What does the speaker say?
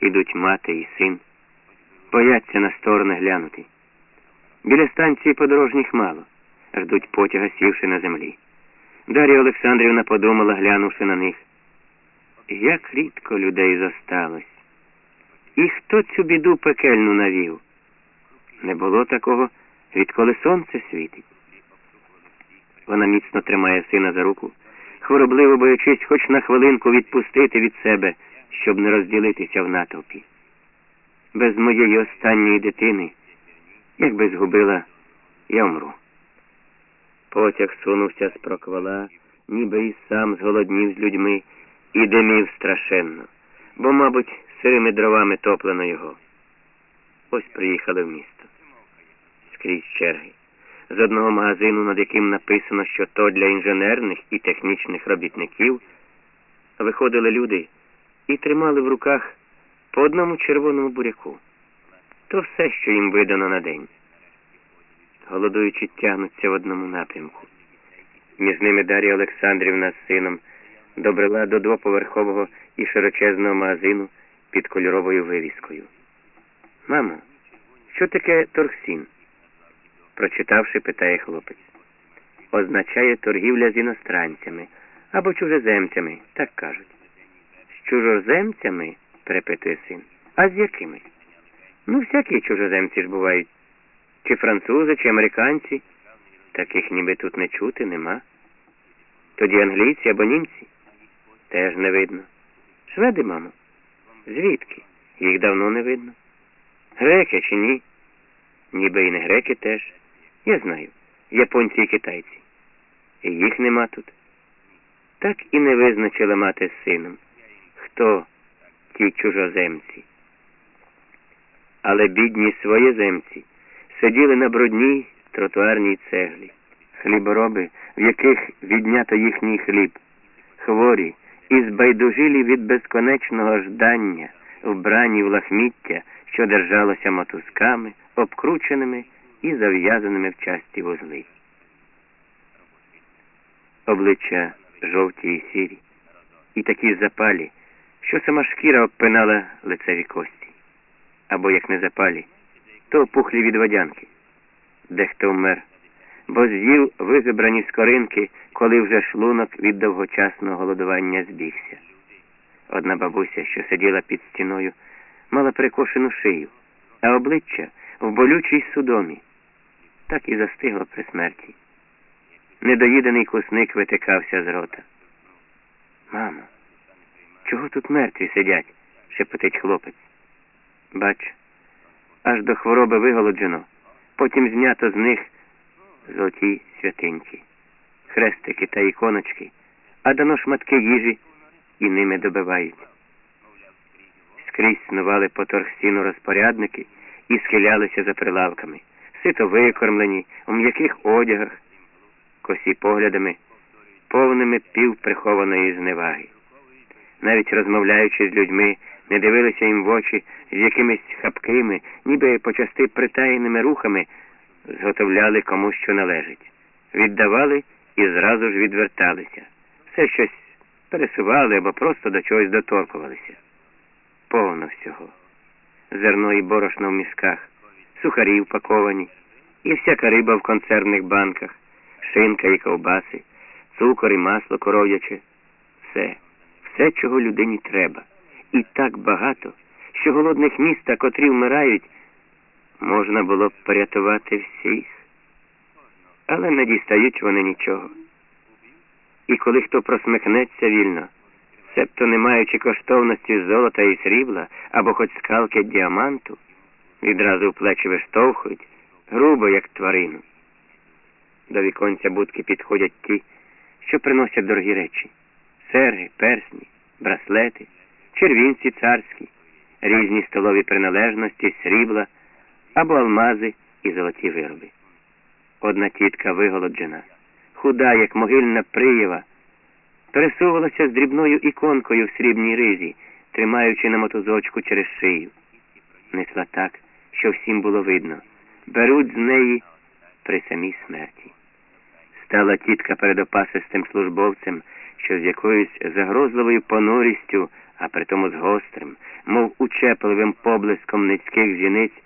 ідуть мати і син, бояться на сторони глянути. Біля станції подорожніх мало, ждуть потяга, сівши на землі. Дар'я Олександрівна подумала, глянувши на них. Як рідко людей зосталось. І хто цю біду пекельну навів? Не було такого, відколи сонце світить. Вона міцно тримає сина за руку, хворобливо боячись хоч на хвилинку відпустити від себе, щоб не розділитися в натовпі. Без моєї останньої дитини, якби згубила, я вмру. Потяг сунувся з проквала, ніби і сам зголоднів з людьми і димів страшенно, бо, мабуть, сирими дровами топлено його. Ось приїхали в місто. Скрізь черги. З одного магазину, над яким написано, що то для інженерних і технічних робітників, виходили люди і тримали в руках по одному червоному буряку. То все, що їм видано на день. Голодуючи, тягнуться в одному напрямку. Між ними Дар'я Олександрівна з сином добрела до двоповерхового і широчезного магазину під кольоровою вивіскою. Мамо, що таке торгсін? Прочитавши, питає хлопець. Означає торгівля з іностранцями або чужеземцями, так кажуть. Чужоземцями? перепитує син. А з якими? Ну, всякі чужоземці ж бувають. Чи французи, чи американці. Таких ніби тут не чути, нема. Тоді англійці або німці? Теж не видно. Шведи, мамо? Звідки? Їх давно не видно. Греки чи ні? Ніби і не греки теж. Я знаю. Японці і китайці. І їх нема тут. Так і не визначила мати з сином. Хто ті чужоземці? Але бідні своєземці сиділи на брудній тротуарній цеглі, хлібороби, в яких віднято їхній хліб, хворі і збайдужилі від безконечного ждання, вбрані в лахміття, що держалося мотузками, обкрученими і зав'язаними в часті вузли. Обличчя жовті і сірі, і такі запалі, що сама шкіра обпинала лицеві кості, або як не запалі, то опухлі від водянки. Дехто вмер, бо з'їв визибрані скоринки, коли вже шлунок від довгочасного голодування збігся. Одна бабуся, що сиділа під стіною, мала перекошену шию, а обличчя в болючій судомі, так і застигло при смерті. Недоїдений кусник витикався з рота. Мамо, чого тут мертві сидять? шепотить хлопець. Бач, аж до хвороби виголоджено, потім знято з них золоті святинки, хрестики та іконочки, а дано шматки їжі і ними добивають. Скрізь снували по торгсіну розпорядники і схилялися за прилавками, сито викормлені, у м'яких одягах, косі поглядами, повними півприхованої зневаги. Навіть розмовляючи з людьми, не дивилися їм в очі з якимись хапкими, ніби почасти притаєними рухами, зготовляли кому що належить, віддавали і зразу ж відверталися. Все щось пересували або просто до чогось доторкувалися. Повно всього. Зерно і борошно в мішках, сухарі впаковані, і всяка риба в консервних банках, шинка і ковбаси, цукор і масло коров'яче. Все, все, чого людині треба. І так багато, що голодних міста, котрі вмирають, можна було б порятувати всіх. Але не дістають вони нічого. І коли хто просмихнеться вільно, себто не маючи коштовності золота і срібла або хоч скалки діаманту, відразу в плечі виштовхують, грубо, як тварину. До віконця будки підходять ті, що приносять дорогі речі серги, персні, браслети, червінці царські, різні столові приналежності, срібла або алмази і золоті вироби. Одна тітка виголоджена, худа, як могильна приєва, пересувалася з дрібною іконкою в срібній ризі, тримаючи на мотузочку через шию. Несла так, що всім було видно. Беруть з неї при самій смерті. Стала тітка перед опасистим службовцем, що з якоюсь загрозливою понурістю а притому з гострим, мов учепливим поблиском низьких зіниць